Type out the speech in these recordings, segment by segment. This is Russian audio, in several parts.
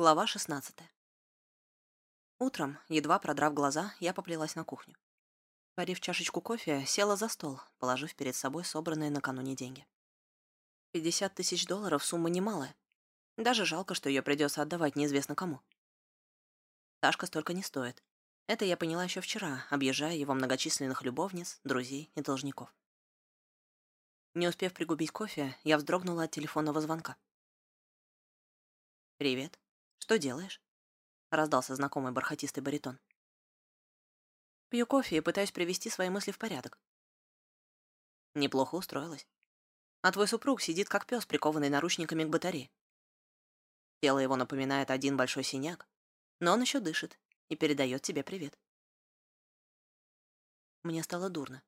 Глава 16. Утром, едва продрав глаза, я поплелась на кухню. Парив чашечку кофе, села за стол, положив перед собой собранные накануне деньги. 50 тысяч долларов — сумма немалая. Даже жалко, что ее придется отдавать неизвестно кому. Ташка столько не стоит. Это я поняла еще вчера, объезжая его многочисленных любовниц, друзей и должников. Не успев пригубить кофе, я вздрогнула от телефонного звонка. «Привет. Что делаешь?» — раздался знакомый бархатистый баритон. «Пью кофе и пытаюсь привести свои мысли в порядок». Неплохо устроилась. А твой супруг сидит как пес, прикованный наручниками к батарее. Тело его напоминает один большой синяк, но он еще дышит и передает тебе привет. Мне стало дурно.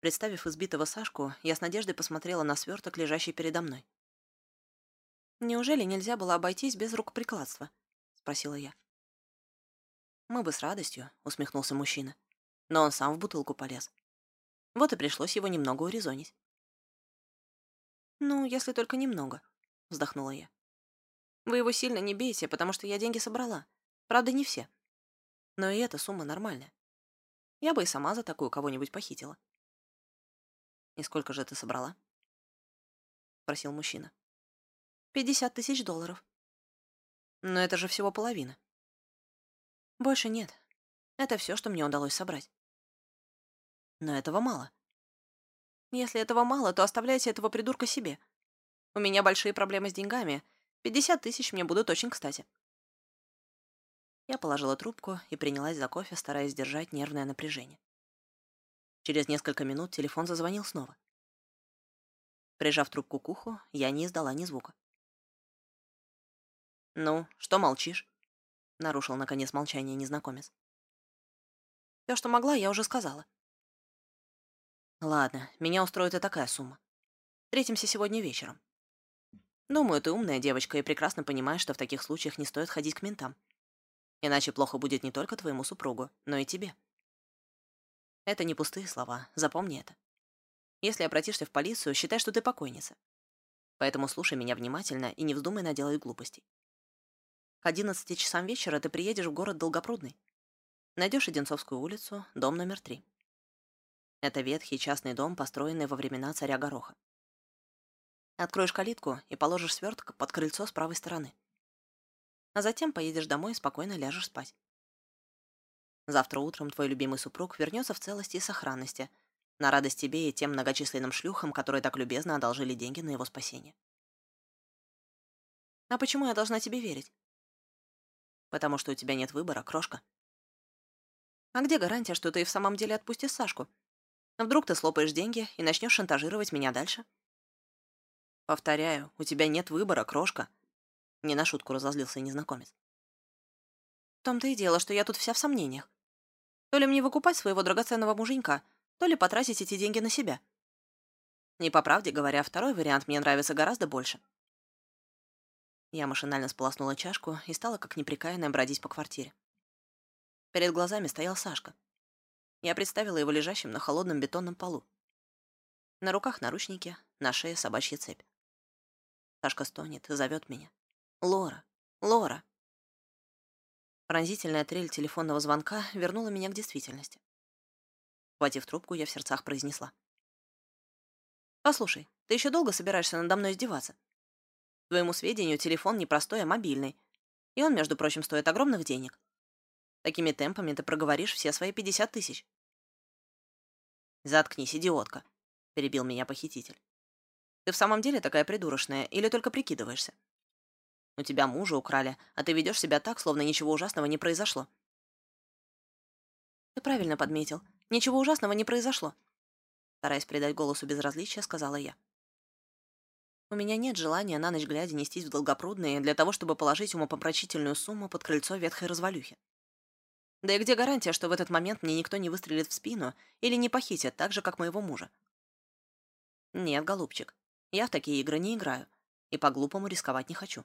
Представив избитого Сашку, я с надеждой посмотрела на сверток, лежащий передо мной. «Неужели нельзя было обойтись без рукоприкладства?» — спросила я. «Мы бы с радостью», — усмехнулся мужчина. Но он сам в бутылку полез. Вот и пришлось его немного урезонить. «Ну, если только немного», — вздохнула я. «Вы его сильно не бейте, потому что я деньги собрала. Правда, не все. Но и эта сумма нормальная. Я бы и сама за такую кого-нибудь похитила». «И сколько же ты собрала?» — спросил мужчина. «Пятьдесят тысяч долларов». «Но это же всего половина». «Больше нет. Это все, что мне удалось собрать». «Но этого мало». Если этого мало, то оставляйте этого придурка себе. У меня большие проблемы с деньгами. Пятьдесят тысяч мне будут очень кстати. Я положила трубку и принялась за кофе, стараясь держать нервное напряжение. Через несколько минут телефон зазвонил снова. Прижав трубку к уху, я не издала ни звука. «Ну, что молчишь?» — нарушил, наконец, молчание незнакомец. «Все, что могла, я уже сказала», Ладно, меня устроит и такая сумма. Встретимся сегодня вечером. Думаю, ты умная девочка и прекрасно понимаешь, что в таких случаях не стоит ходить к ментам. Иначе плохо будет не только твоему супругу, но и тебе. Это не пустые слова, запомни это. Если обратишься в полицию, считай, что ты покойница. Поэтому слушай меня внимательно и не вздумай наделать глупостей. К 11 часам вечера ты приедешь в город Долгопрудный. Найдешь Одинцовскую улицу, дом номер три. Это ветхий частный дом, построенный во времена царя Гороха. Откроешь калитку и положишь сверток под крыльцо с правой стороны. А затем поедешь домой и спокойно ляжешь спать. Завтра утром твой любимый супруг вернется в целости и сохранности, на радость тебе и тем многочисленным шлюхам, которые так любезно одолжили деньги на его спасение. А почему я должна тебе верить? Потому что у тебя нет выбора, крошка. А где гарантия, что ты и в самом деле отпустишь Сашку? Вдруг ты слопаешь деньги и начнешь шантажировать меня дальше? Повторяю, у тебя нет выбора, крошка. Не на шутку разозлился незнакомец. В том-то и дело, что я тут вся в сомнениях. То ли мне выкупать своего драгоценного муженька, то ли потратить эти деньги на себя. Не по правде говоря, второй вариант мне нравится гораздо больше. Я машинально сполоснула чашку и стала как неприкаянная бродить по квартире. Перед глазами стоял Сашка. Я представила его лежащим на холодном бетонном полу. На руках наручники, на шее собачья цепь. Сашка стонет зовет меня. «Лора! Лора!» Пронзительная трель телефонного звонка вернула меня к действительности. Хватив трубку, я в сердцах произнесла. «Послушай, ты еще долго собираешься надо мной издеваться? Твоему сведению, телефон не простой, а мобильный. И он, между прочим, стоит огромных денег. Такими темпами ты проговоришь все свои пятьдесят тысяч. «Заткнись, идиотка», — перебил меня похититель. «Ты в самом деле такая придурочная или только прикидываешься? У тебя мужа украли, а ты ведешь себя так, словно ничего ужасного не произошло». «Ты правильно подметил. Ничего ужасного не произошло», — стараясь придать голосу безразличия, сказала я. «У меня нет желания на ночь глядя нестись в долгопрудные для того, чтобы положить умопомрачительную сумму под крыльцо ветхой развалюхи. Да и где гарантия, что в этот момент мне никто не выстрелит в спину или не похитит так же, как моего мужа? Нет, голубчик, я в такие игры не играю и по-глупому рисковать не хочу.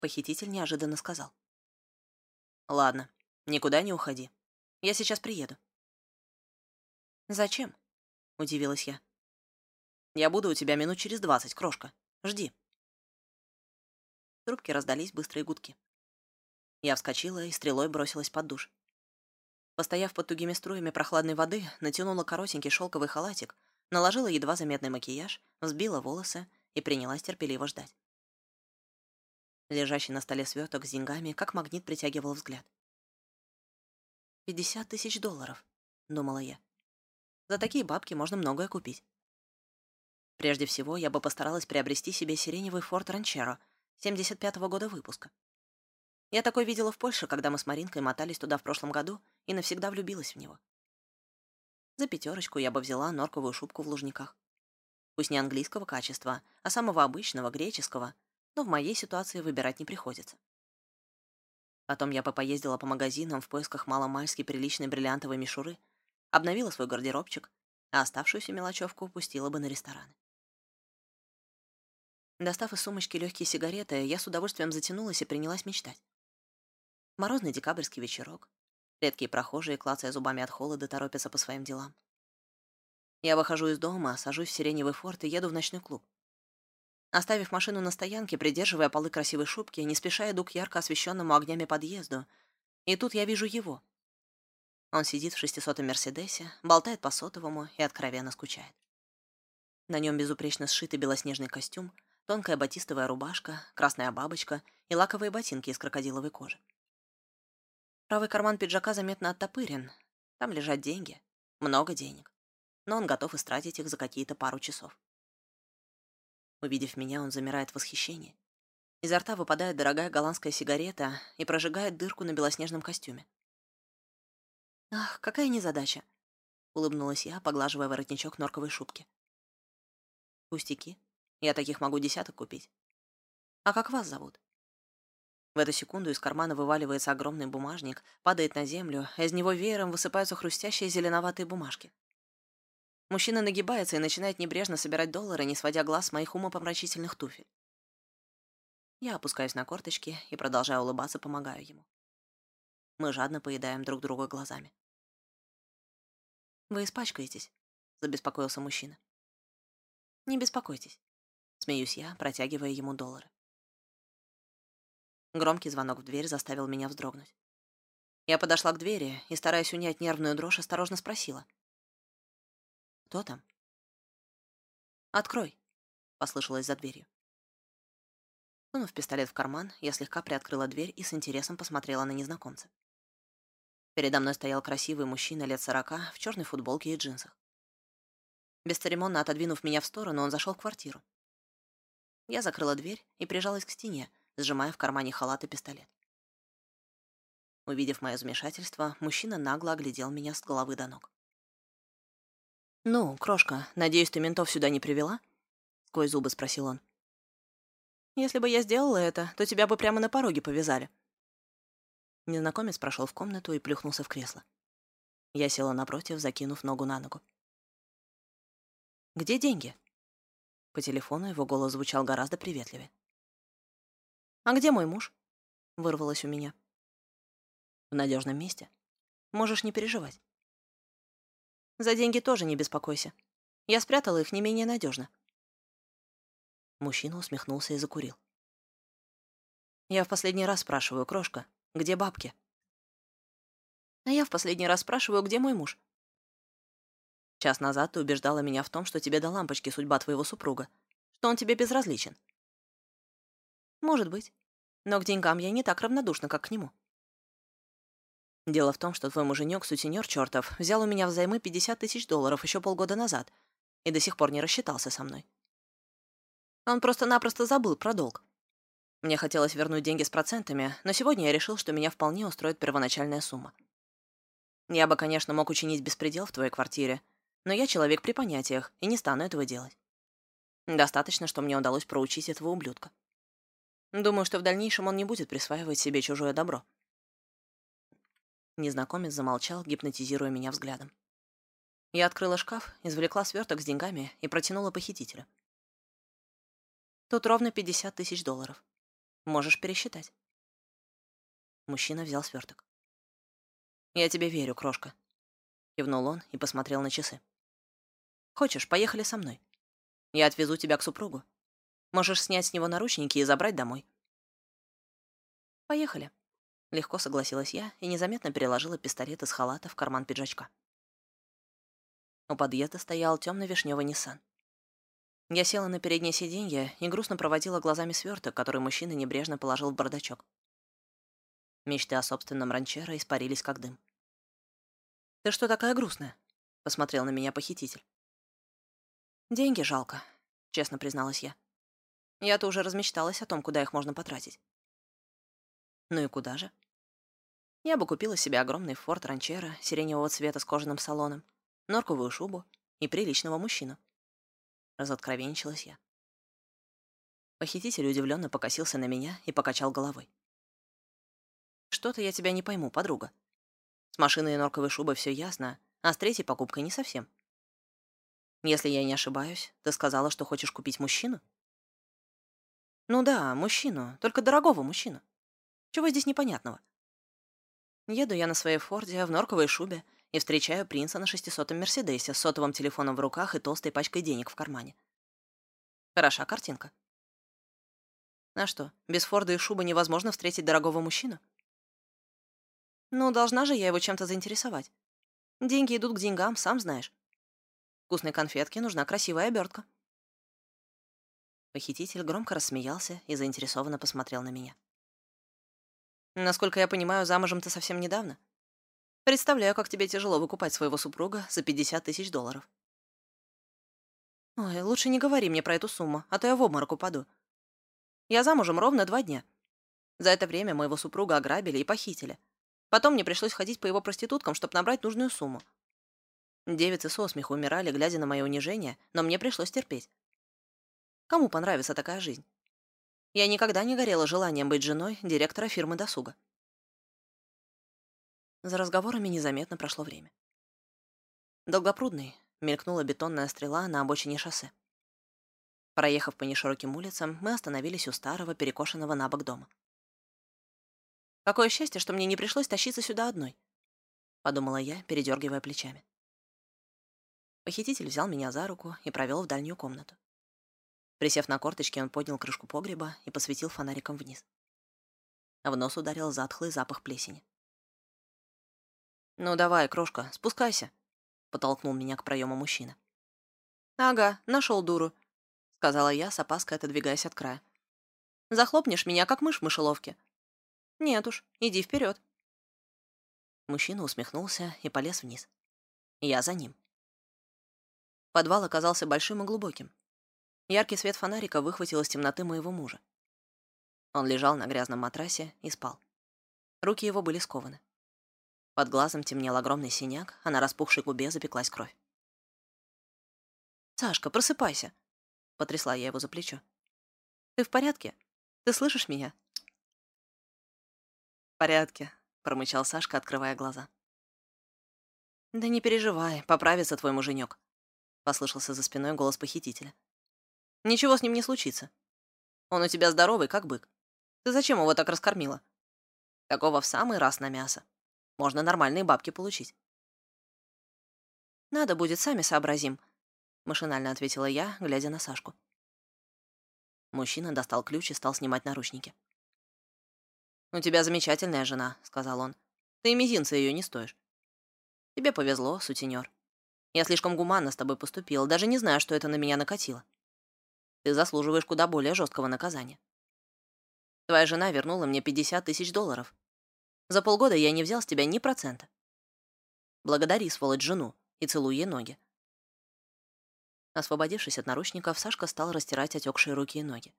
Похититель неожиданно сказал. Ладно, никуда не уходи. Я сейчас приеду. Зачем? Удивилась я. Я буду у тебя минут через двадцать, крошка. Жди. трубке раздались быстрые гудки. Я вскочила и стрелой бросилась под душ. Постояв под тугими струями прохладной воды, натянула коротенький шелковый халатик, наложила едва заметный макияж, взбила волосы и принялась терпеливо ждать. Лежащий на столе сверток с деньгами, как магнит притягивал взгляд. «Пятьдесят тысяч долларов», — думала я. «За такие бабки можно многое купить». Прежде всего, я бы постаралась приобрести себе сиреневый Форд Ранчеро 75-го года выпуска. Я такой видела в Польше, когда мы с Маринкой мотались туда в прошлом году и навсегда влюбилась в него. За пятерочку я бы взяла норковую шубку в Лужниках. Пусть не английского качества, а самого обычного, греческого, но в моей ситуации выбирать не приходится. Потом я бы поездила по магазинам в поисках маломальски приличной бриллиантовой мишуры, обновила свой гардеробчик, а оставшуюся мелочевку упустила бы на рестораны. Достав из сумочки легкие сигареты, я с удовольствием затянулась и принялась мечтать. Морозный декабрьский вечерок. Редкие прохожие, клацая зубами от холода, торопятся по своим делам. Я выхожу из дома, сажусь в сиреневый форт и еду в ночной клуб. Оставив машину на стоянке, придерживая полы красивой шубки, не спеша иду к ярко освещенному огнями подъезду. И тут я вижу его. Он сидит в шестисотом Мерседесе, болтает по сотовому и откровенно скучает. На нем безупречно сшитый белоснежный костюм, тонкая батистовая рубашка, красная бабочка и лаковые ботинки из крокодиловой кожи. Правый карман пиджака заметно оттопырен. Там лежат деньги. Много денег. Но он готов истратить их за какие-то пару часов. Увидев меня, он замирает в восхищении. Изо рта выпадает дорогая голландская сигарета и прожигает дырку на белоснежном костюме. «Ах, какая незадача!» — улыбнулась я, поглаживая воротничок норковой шубки. «Пустяки. Я таких могу десяток купить. А как вас зовут?» В эту секунду из кармана вываливается огромный бумажник, падает на землю, а из него веером высыпаются хрустящие зеленоватые бумажки. Мужчина нагибается и начинает небрежно собирать доллары, не сводя глаз с моих умопомрачительных туфель. Я опускаюсь на корточки и, продолжая улыбаться, помогаю ему. Мы жадно поедаем друг друга глазами. «Вы испачкаетесь», — забеспокоился мужчина. «Не беспокойтесь», — смеюсь я, протягивая ему доллары. Громкий звонок в дверь заставил меня вздрогнуть. Я подошла к двери и, стараясь унять нервную дрожь, осторожно спросила. «Кто там?» «Открой», — послышалось за дверью. Сунув пистолет в карман, я слегка приоткрыла дверь и с интересом посмотрела на незнакомца. Передо мной стоял красивый мужчина лет сорока в черной футболке и джинсах. Бесцеремонно отодвинув меня в сторону, он зашел в квартиру. Я закрыла дверь и прижалась к стене, сжимая в кармане халат и пистолет. Увидев мое замешательство, мужчина нагло оглядел меня с головы до ног. «Ну, крошка, надеюсь, ты ментов сюда не привела?» — сквозь зубы спросил он. «Если бы я сделала это, то тебя бы прямо на пороге повязали». Незнакомец прошел в комнату и плюхнулся в кресло. Я села напротив, закинув ногу на ногу. «Где деньги?» По телефону его голос звучал гораздо приветливее. «А где мой муж?» — вырвалось у меня. «В надежном месте. Можешь не переживать. За деньги тоже не беспокойся. Я спрятала их не менее надежно. Мужчина усмехнулся и закурил. «Я в последний раз спрашиваю, крошка, где бабки?» «А я в последний раз спрашиваю, где мой муж?» «Час назад ты убеждала меня в том, что тебе до лампочки судьба твоего супруга, что он тебе безразличен. Может быть. Но к деньгам я не так равнодушна, как к нему. Дело в том, что твой муженек, сутенер чертов, взял у меня взаймы 50 тысяч долларов еще полгода назад и до сих пор не рассчитался со мной. Он просто-напросто забыл про долг. Мне хотелось вернуть деньги с процентами, но сегодня я решил, что меня вполне устроит первоначальная сумма. Я бы, конечно, мог учинить беспредел в твоей квартире, но я человек при понятиях и не стану этого делать. Достаточно, что мне удалось проучить этого ублюдка. Думаю, что в дальнейшем он не будет присваивать себе чужое добро. Незнакомец замолчал, гипнотизируя меня взглядом. Я открыла шкаф, извлекла сверток с деньгами и протянула похитителю. Тут ровно 50 тысяч долларов. Можешь пересчитать. Мужчина взял сверток. «Я тебе верю, крошка», — кивнул он и посмотрел на часы. «Хочешь, поехали со мной? Я отвезу тебя к супругу. Можешь снять с него наручники и забрать домой. «Поехали». Легко согласилась я и незаметно переложила пистолет из халата в карман пиджачка. У подъезда стоял темно-вишневый Ниссан. Я села на переднее сиденье и грустно проводила глазами сверток, который мужчина небрежно положил в бардачок. Мечты о собственном ранчеро испарились как дым. «Ты что такая грустная?» — посмотрел на меня похититель. «Деньги жалко», — честно призналась я. Я-то уже размечталась о том, куда их можно потратить. Ну и куда же? Я бы купила себе огромный форт ранчера сиреневого цвета с кожаным салоном, норковую шубу и приличного мужчину. Разоткровенничалась я. Похититель удивленно покосился на меня и покачал головой. «Что-то я тебя не пойму, подруга. С машиной и норковой шубой все ясно, а с третьей покупкой не совсем. Если я не ошибаюсь, ты сказала, что хочешь купить мужчину? Ну да, мужчину, только дорогого мужчину. Чего здесь непонятного? Еду я на своей Форде в норковой шубе и встречаю принца на шестисотом Мерседесе с сотовым телефоном в руках и толстой пачкой денег в кармане. Хороша картинка. А что, без Форда и шубы невозможно встретить дорогого мужчину? Ну, должна же я его чем-то заинтересовать. Деньги идут к деньгам, сам знаешь. Вкусной конфетке нужна красивая обертка. Похититель громко рассмеялся и заинтересованно посмотрел на меня. Насколько я понимаю, замужем ты совсем недавно? Представляю, как тебе тяжело выкупать своего супруга за 50 тысяч долларов. Ой, лучше не говори мне про эту сумму, а то я в обморок упаду. Я замужем ровно два дня. За это время моего супруга ограбили и похитили. Потом мне пришлось ходить по его проституткам, чтобы набрать нужную сумму. Девицы со смеху умирали, глядя на мое унижение, но мне пришлось терпеть. Кому понравится такая жизнь? Я никогда не горела желанием быть женой директора фирмы досуга. За разговорами незаметно прошло время. Долгопрудный мелькнула бетонная стрела на обочине шоссе. Проехав по нешироким улицам, мы остановились у старого, перекошенного на бок дома. «Какое счастье, что мне не пришлось тащиться сюда одной», — подумала я, передергивая плечами. Похититель взял меня за руку и провел в дальнюю комнату. Присев на корточки, он поднял крышку погреба и посветил фонариком вниз. В нос ударил затхлый запах плесени. «Ну давай, крошка, спускайся», — потолкнул меня к проему мужчина. «Ага, нашел дуру», — сказала я, с опаской отодвигаясь от края. «Захлопнешь меня, как мышь в мышеловке». «Нет уж, иди вперед. Мужчина усмехнулся и полез вниз. Я за ним. Подвал оказался большим и глубоким. Яркий свет фонарика выхватил из темноты моего мужа. Он лежал на грязном матрасе и спал. Руки его были скованы. Под глазом темнел огромный синяк, а на распухшей губе запеклась кровь. «Сашка, просыпайся!» — потрясла я его за плечо. «Ты в порядке? Ты слышишь меня?» «В порядке», — промычал Сашка, открывая глаза. «Да не переживай, поправится твой муженек», послышался за спиной голос похитителя. «Ничего с ним не случится. Он у тебя здоровый, как бык. Ты зачем его так раскормила? Такого в самый раз на мясо. Можно нормальные бабки получить». «Надо будет, сами сообразим», — машинально ответила я, глядя на Сашку. Мужчина достал ключ и стал снимать наручники. «У тебя замечательная жена», — сказал он. «Ты и мизинца ее не стоишь. Тебе повезло, сутенер. Я слишком гуманно с тобой поступил, даже не знаю, что это на меня накатило. Ты заслуживаешь куда более жесткого наказания. Твоя жена вернула мне 50 тысяч долларов. За полгода я не взял с тебя ни процента. Благодари, сволочь, жену и целуй ей ноги. Освободившись от наручников, Сашка стал растирать отекшие руки и ноги.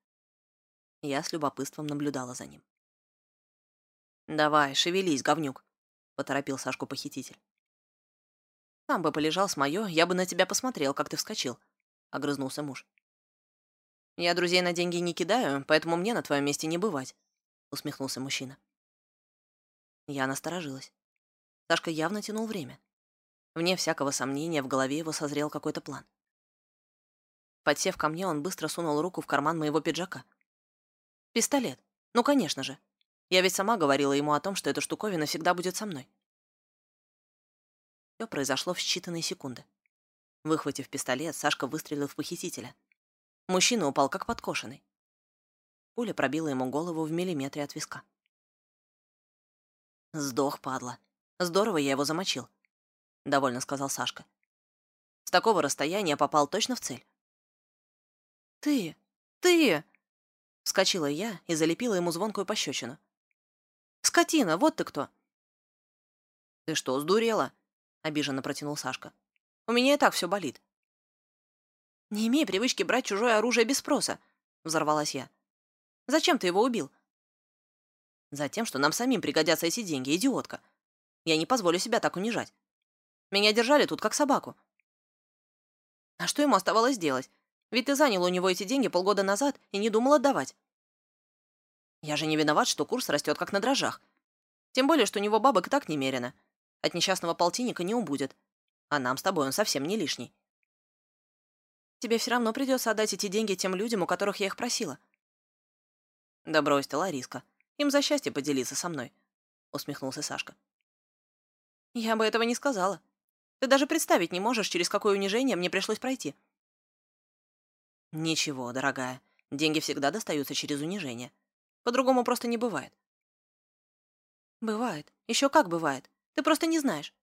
Я с любопытством наблюдала за ним. «Давай, шевелись, говнюк», — поторопил Сашку похититель. Сам бы полежал с моё, я бы на тебя посмотрел, как ты вскочил», — огрызнулся муж. «Я друзей на деньги не кидаю, поэтому мне на твоем месте не бывать», — усмехнулся мужчина. Я насторожилась. Сашка явно тянул время. Вне всякого сомнения в голове его созрел какой-то план. Подсев ко мне, он быстро сунул руку в карман моего пиджака. «Пистолет. Ну, конечно же. Я ведь сама говорила ему о том, что эта штуковина всегда будет со мной. Все произошло в считанные секунды. Выхватив пистолет, Сашка выстрелил в похитителя. Мужчина упал как подкошенный. Пуля пробила ему голову в миллиметре от виска. Сдох, падла. Здорово я его замочил. Довольно сказал Сашка. С такого расстояния попал точно в цель. «Ты! Ты!» Вскочила я и залепила ему звонкую пощечину. «Скотина, вот ты кто!» «Ты что, сдурела?» — обиженно протянул Сашка. «У меня и так все болит». «Не имей привычки брать чужое оружие без спроса», — взорвалась я. «Зачем ты его убил?» «Затем, что нам самим пригодятся эти деньги, идиотка. Я не позволю себя так унижать. Меня держали тут как собаку». «А что ему оставалось делать? Ведь ты занял у него эти деньги полгода назад и не думал отдавать». «Я же не виноват, что курс растет как на дрожжах. Тем более, что у него бабок и так немерено. От несчастного полтинника не убудет. А нам с тобой он совсем не лишний». Тебе все равно придется отдать эти деньги тем людям, у которых я их просила. Да брось ты, Лариска. Им за счастье поделиться со мной, усмехнулся Сашка. Я бы этого не сказала. Ты даже представить не можешь, через какое унижение мне пришлось пройти. Ничего, дорогая. Деньги всегда достаются через унижение. По-другому просто не бывает. Бывает. Еще как бывает. Ты просто не знаешь.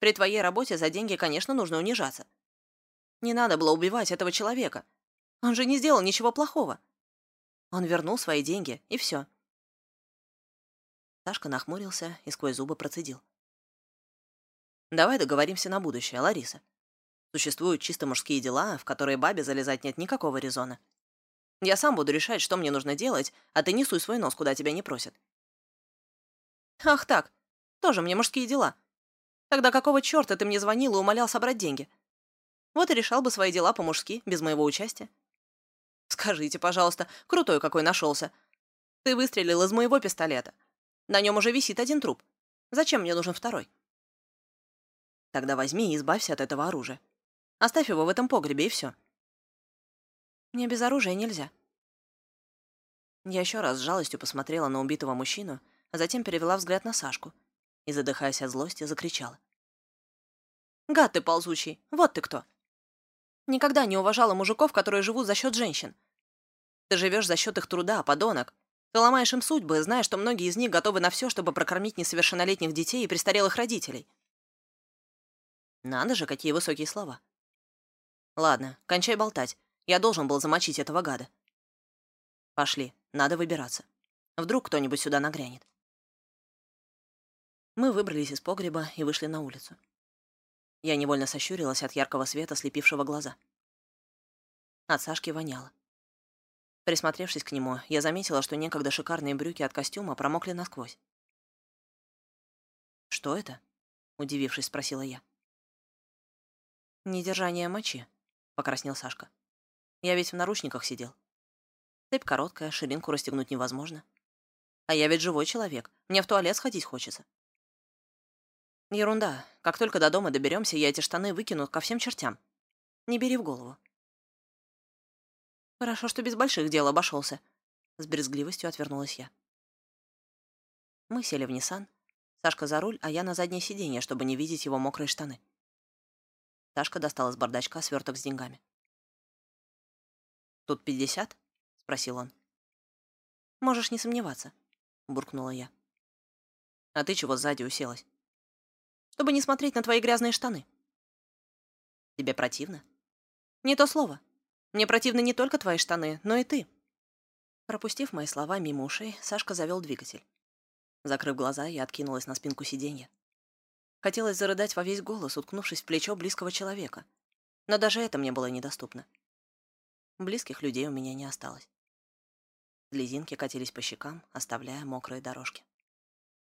При твоей работе за деньги, конечно, нужно унижаться. Не надо было убивать этого человека. Он же не сделал ничего плохого. Он вернул свои деньги, и все. Сашка нахмурился и сквозь зубы процедил. «Давай договоримся на будущее, Лариса. Существуют чисто мужские дела, в которые бабе залезать нет никакого резона. Я сам буду решать, что мне нужно делать, а ты не суй свой нос, куда тебя не просят». «Ах так, тоже мне мужские дела. Тогда какого черта ты мне звонил и умолял собрать деньги?» Вот и решал бы свои дела по-мужски, без моего участия. Скажите, пожалуйста, крутой какой нашелся. Ты выстрелил из моего пистолета. На нем уже висит один труп. Зачем мне нужен второй? Тогда возьми и избавься от этого оружия. Оставь его в этом погребе, и все. Мне без оружия нельзя. Я еще раз с жалостью посмотрела на убитого мужчину, а затем перевела взгляд на Сашку и, задыхаясь от злости, закричала. «Гад ты ползучий! Вот ты кто!» Никогда не уважала мужиков, которые живут за счет женщин. Ты живешь за счет их труда, подонок. Ты ломаешь им судьбы, зная, что многие из них готовы на все, чтобы прокормить несовершеннолетних детей и престарелых родителей. Надо же, какие высокие слова. Ладно, кончай болтать. Я должен был замочить этого гада. Пошли, надо выбираться. Вдруг кто-нибудь сюда нагрянет. Мы выбрались из погреба и вышли на улицу. Я невольно сощурилась от яркого света, слепившего глаза. От Сашки воняло. Присмотревшись к нему, я заметила, что некогда шикарные брюки от костюма промокли насквозь. «Что это?» — удивившись, спросила я. «Недержание мочи», — покраснел Сашка. «Я ведь в наручниках сидел. Цепь короткая, ширинку расстегнуть невозможно. А я ведь живой человек, мне в туалет сходить хочется. Ерунда. Как только до дома доберемся, я эти штаны выкину ко всем чертям. Не бери в голову. Хорошо, что без больших дел обошелся. С брезгливостью отвернулась я. Мы сели в Ниссан. Сашка за руль, а я на заднее сиденье, чтобы не видеть его мокрые штаны. Сашка достал из бардачка сверток с деньгами. «Тут пятьдесят?» — спросил он. «Можешь не сомневаться», — буркнула я. «А ты чего сзади уселась?» Чтобы не смотреть на твои грязные штаны. Тебе противно? Не то слово. Мне противны не только твои штаны, но и ты. Пропустив мои слова мимо ушей, Сашка завел двигатель. Закрыв глаза, я откинулась на спинку сиденья. Хотелось зарыдать во весь голос, уткнувшись в плечо близкого человека. Но даже это мне было недоступно. Близких людей у меня не осталось. Слезинки катились по щекам, оставляя мокрые дорожки.